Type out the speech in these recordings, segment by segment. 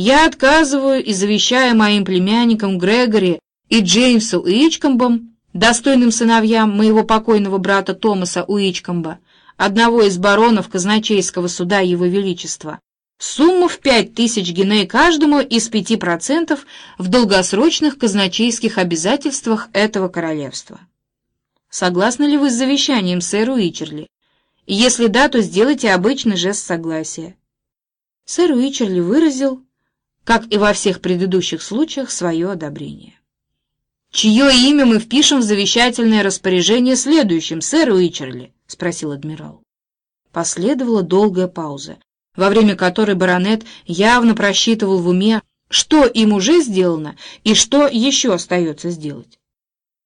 Я отказываю и завещаю моим племянникам Грегори и Джеймсу Уичкомбам, достойным сыновьям моего покойного брата Томаса Уичкомба, одного из баронов казначейского суда Его Величества, сумму в пять тысяч гиней каждому из пяти процентов в долгосрочных казначейских обязательствах этого королевства. Согласны ли вы с завещанием, сэр Уичерли? Если да, то сделайте обычный жест согласия. Сэр Уичерли выразил, как и во всех предыдущих случаях, свое одобрение. «Чье имя мы впишем в завещательное распоряжение следующим, сэр Уичерли?» — спросил адмирал. Последовала долгая пауза, во время которой баронет явно просчитывал в уме, что им уже сделано и что еще остается сделать.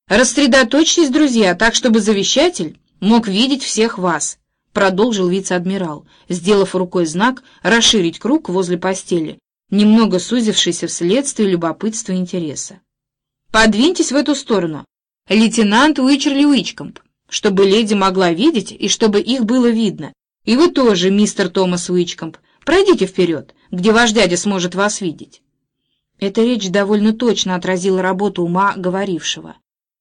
«Рассредоточьтесь, друзья, так, чтобы завещатель мог видеть всех вас», — продолжил вице-адмирал, сделав рукой знак «расширить круг возле постели», немного сузившийся вследствие любопытства и интереса. «Подвиньтесь в эту сторону, лейтенант Уичерли Уичкомп, чтобы леди могла видеть и чтобы их было видно. И вы тоже, мистер Томас Уичкомп, пройдите вперед, где ваш дядя сможет вас видеть». Эта речь довольно точно отразила работу ума говорившего.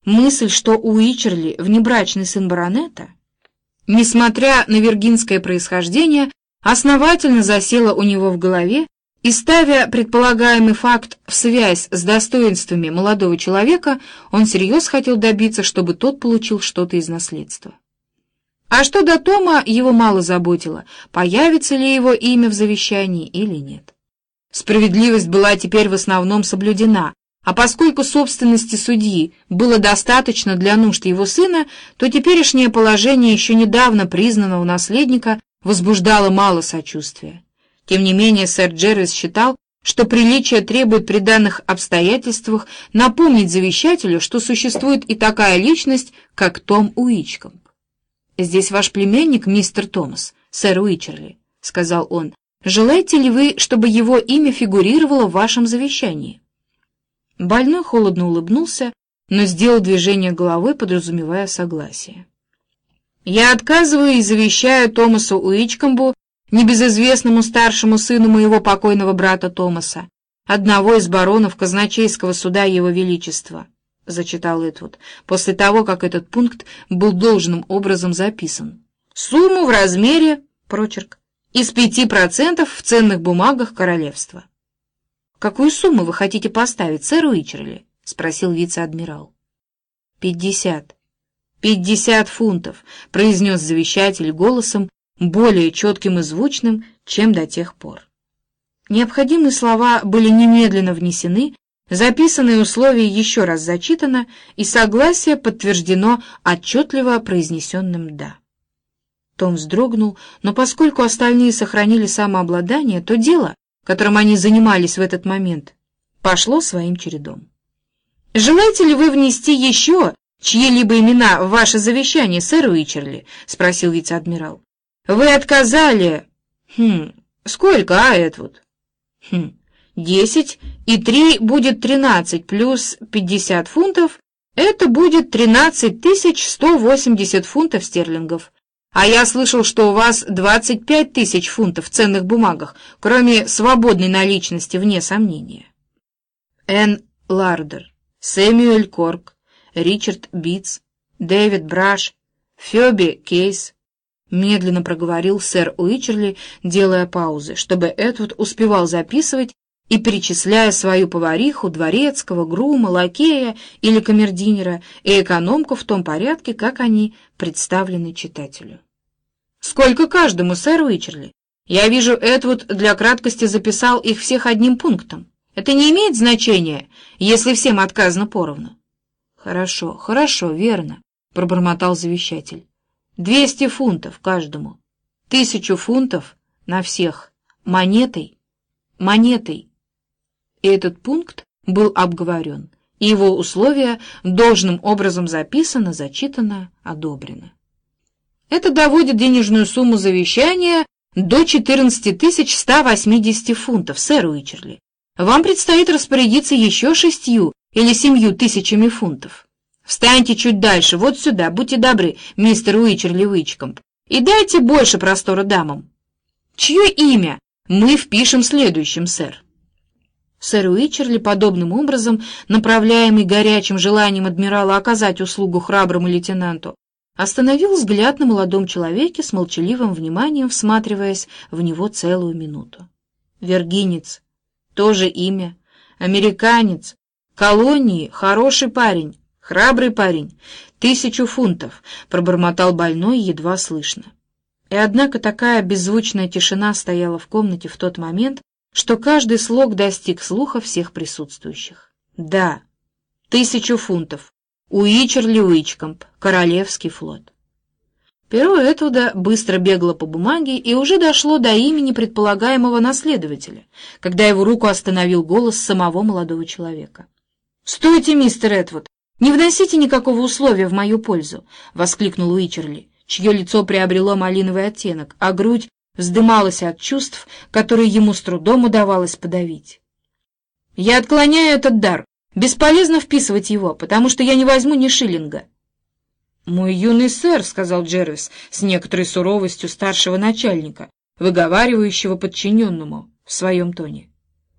Мысль, что Уичерли — внебрачный сын баронета, несмотря на виргинское происхождение, основательно засела у него в голове, и ставя предполагаемый факт в связь с достоинствами молодого человека, он всерьез хотел добиться, чтобы тот получил что-то из наследства. А что до Тома, его мало заботило, появится ли его имя в завещании или нет. Справедливость была теперь в основном соблюдена, а поскольку собственности судьи было достаточно для нужд его сына, то теперешнее положение еще недавно признанного наследника возбуждало мало сочувствия. Тем не менее, сэр Джервис считал, что приличие требует при данных обстоятельствах напомнить завещателю, что существует и такая личность, как Том Уичкомп. «Здесь ваш племянник, мистер Томас, сэр Уичерли», — сказал он. «Желаете ли вы, чтобы его имя фигурировало в вашем завещании?» Больной холодно улыбнулся, но сделал движение головой, подразумевая согласие. «Я отказываю и завещаю Томасу Уичкомбу, небезызвестному старшему сыну моего покойного брата Томаса, одного из баронов казначейского суда Его Величества», — зачитал Этвуд, после того, как этот пункт был должным образом записан. «Сумму в размере, прочерк, из пяти процентов в ценных бумагах королевства». «Какую сумму вы хотите поставить, сэр Уичерли?» — спросил вице-адмирал. «Пятьдесят. Пятьдесят фунтов», — произнес завещатель голосом, более четким и звучным, чем до тех пор. Необходимые слова были немедленно внесены, записанные условия еще раз зачитано, и согласие подтверждено отчетливо произнесенным «да». Том вздрогнул, но поскольку остальные сохранили самообладание, то дело, которым они занимались в этот момент, пошло своим чередом. «Желаете ли вы внести еще чьи-либо имена в ваше завещание, сэр Уичерли?» — спросил вице-адмирал. «Вы отказали...» «Хм, сколько, а, Эдвуд?» «Хм, десять и три будет тринадцать, плюс пятьдесят фунтов — это будет тринадцать тысяч сто восемьдесят фунтов стерлингов. А я слышал, что у вас 25 тысяч фунтов в ценных бумагах, кроме свободной наличности, вне сомнения. Энн Лардер, Сэмюэль Корк, Ричард Битц, Дэвид Браш, Фёби Кейс, медленно проговорил сэр Уичерли, делая паузы, чтобы Эдвуд успевал записывать и перечисляя свою повариху, дворецкого, грума, лакея или камердинера и экономку в том порядке, как они представлены читателю. «Сколько каждому, сэр Уичерли? Я вижу, Эдвуд для краткости записал их всех одним пунктом. Это не имеет значения, если всем отказано поровну». «Хорошо, хорошо, верно», — пробормотал завещатель. «Двести фунтов каждому. Тысячу фунтов на всех. Монетой. Монетой» и этот пункт был обговорен, и его условия должным образом записано, зачитано, одобрено. Это доводит денежную сумму завещания до 14 180 фунтов, сэр Уичерли. Вам предстоит распорядиться еще шестью или семью тысячами фунтов. Встаньте чуть дальше, вот сюда, будьте добры, мистер Уичерли Уичкомп, и дайте больше простора дамам. Чье имя мы впишем следующим, сэр? Сэр Уичерли, подобным образом, направляемый горячим желанием адмирала оказать услугу храброму лейтенанту, остановил взгляд на молодом человеке с молчаливым вниманием, всматриваясь в него целую минуту. Вергинец, тоже имя, американец, колонии, хороший парень, храбрый парень, тысячу фунтов, пробормотал больной едва слышно. И однако такая беззвучная тишина стояла в комнате в тот момент, что каждый слог достиг слуха всех присутствующих. Да, тысячу фунтов. Уичерли Уичкомп, Королевский флот. Перо Этуда быстро бегло по бумаге и уже дошло до имени предполагаемого наследователя, когда его руку остановил голос самого молодого человека. «Стойте, мистер Этвуд! Не вносите никакого условия в мою пользу!» — воскликнул Уичерли, чье лицо приобрело малиновый оттенок, а грудь вздымалась от чувств, которые ему с трудом удавалось подавить. «Я отклоняю этот дар. Бесполезно вписывать его, потому что я не возьму ни шиллинга». «Мой юный сэр», — сказал Джервис с некоторой суровостью старшего начальника, выговаривающего подчиненному в своем тоне.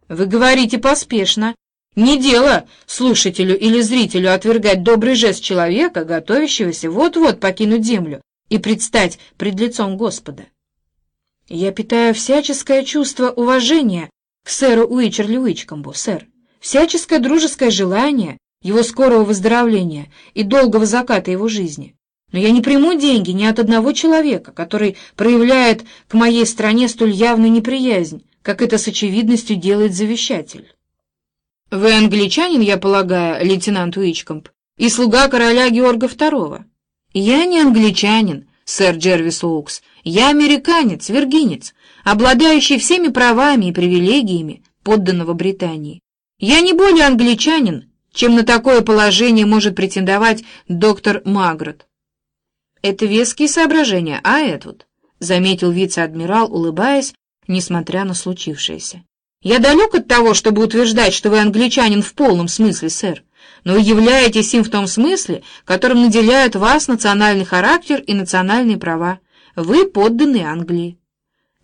«Вы говорите поспешно. Не дело слушателю или зрителю отвергать добрый жест человека, готовящегося вот-вот покинуть землю и предстать пред лицом Господа. Я питаю всяческое чувство уважения к сэру Уичерли Уичкомбу, сэр, всяческое дружеское желание его скорого выздоровления и долгого заката его жизни. Но я не приму деньги ни от одного человека, который проявляет к моей стране столь явную неприязнь, как это с очевидностью делает завещатель. Вы англичанин, я полагаю, лейтенант Уичкомб, и слуга короля Георга II. Я не англичанин, сэр Джервис Оукс, я американец, виргинец, обладающий всеми правами и привилегиями подданного Британии. Я не более англичанин, чем на такое положение может претендовать доктор Магрот. Это веские соображения, а Эдвуд, — заметил вице-адмирал, улыбаясь, несмотря на случившееся. Я далек от того, чтобы утверждать, что вы англичанин в полном смысле, сэр но вы являетесь им в том смысле, которым наделяют вас национальный характер и национальные права. Вы подданный Англии.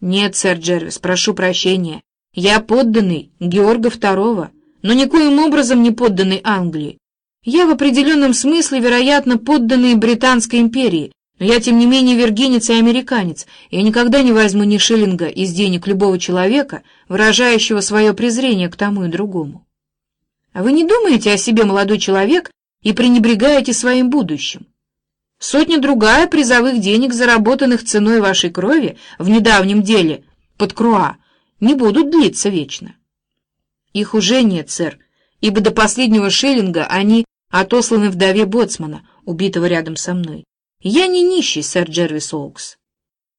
Нет, сэр Джервис, прошу прощения. Я подданный Георга II, но никоим образом не подданный Англии. Я в определенном смысле, вероятно, подданный Британской империи, но я, тем не менее, виргинец и американец. Я никогда не возьму ни шиллинга из денег любого человека, выражающего свое презрение к тому и другому. А вы не думаете о себе, молодой человек, и пренебрегаете своим будущим? Сотня-другая призовых денег, заработанных ценой вашей крови в недавнем деле под Круа, не будут длиться вечно. Их уже нет, сэр, ибо до последнего шиллинга они отосланы вдове Боцмана, убитого рядом со мной. Я не нищий, сэр Джервис Оукс.